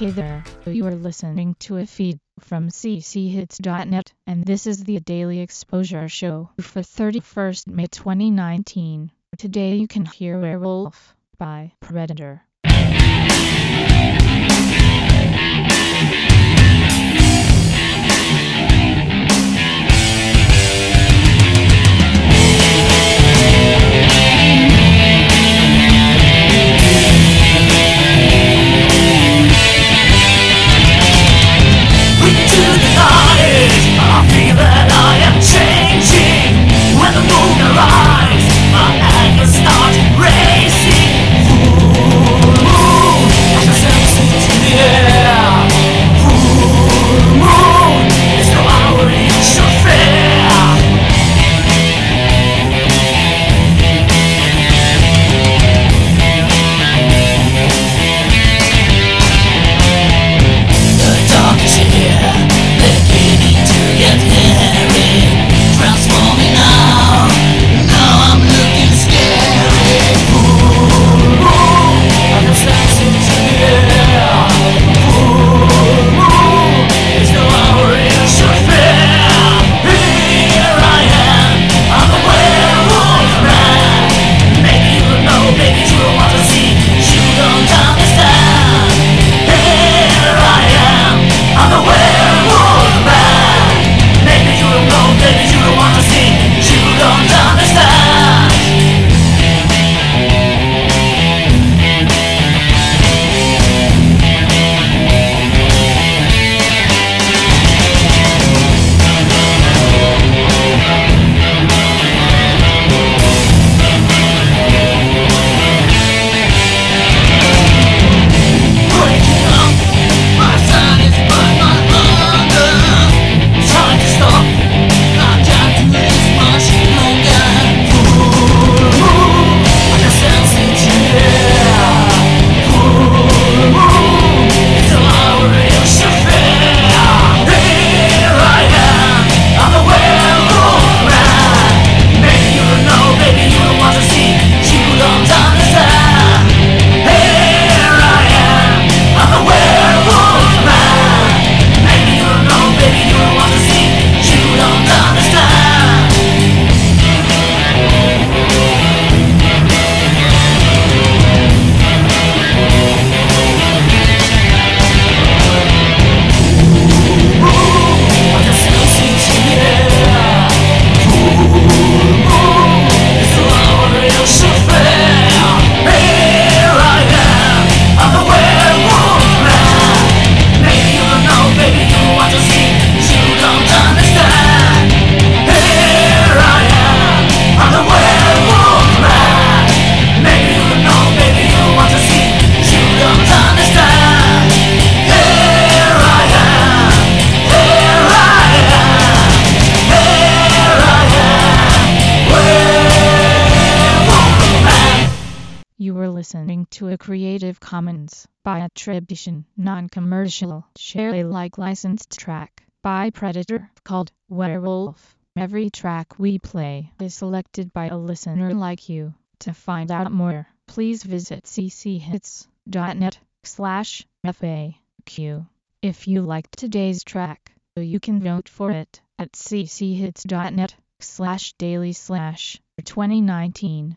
Hey there, you are listening to a feed from cchits.net, and this is the Daily Exposure Show for 31st May 2019. Today you can hear Werewolf by Predator. Listening to a Creative Commons by attribution, non-commercial, share Alike licensed track by Predator called Werewolf. Every track we play is selected by a listener like you. To find out more, please visit cchits.net slash FAQ. If you liked today's track, you can vote for it at cchits.net slash daily slash 2019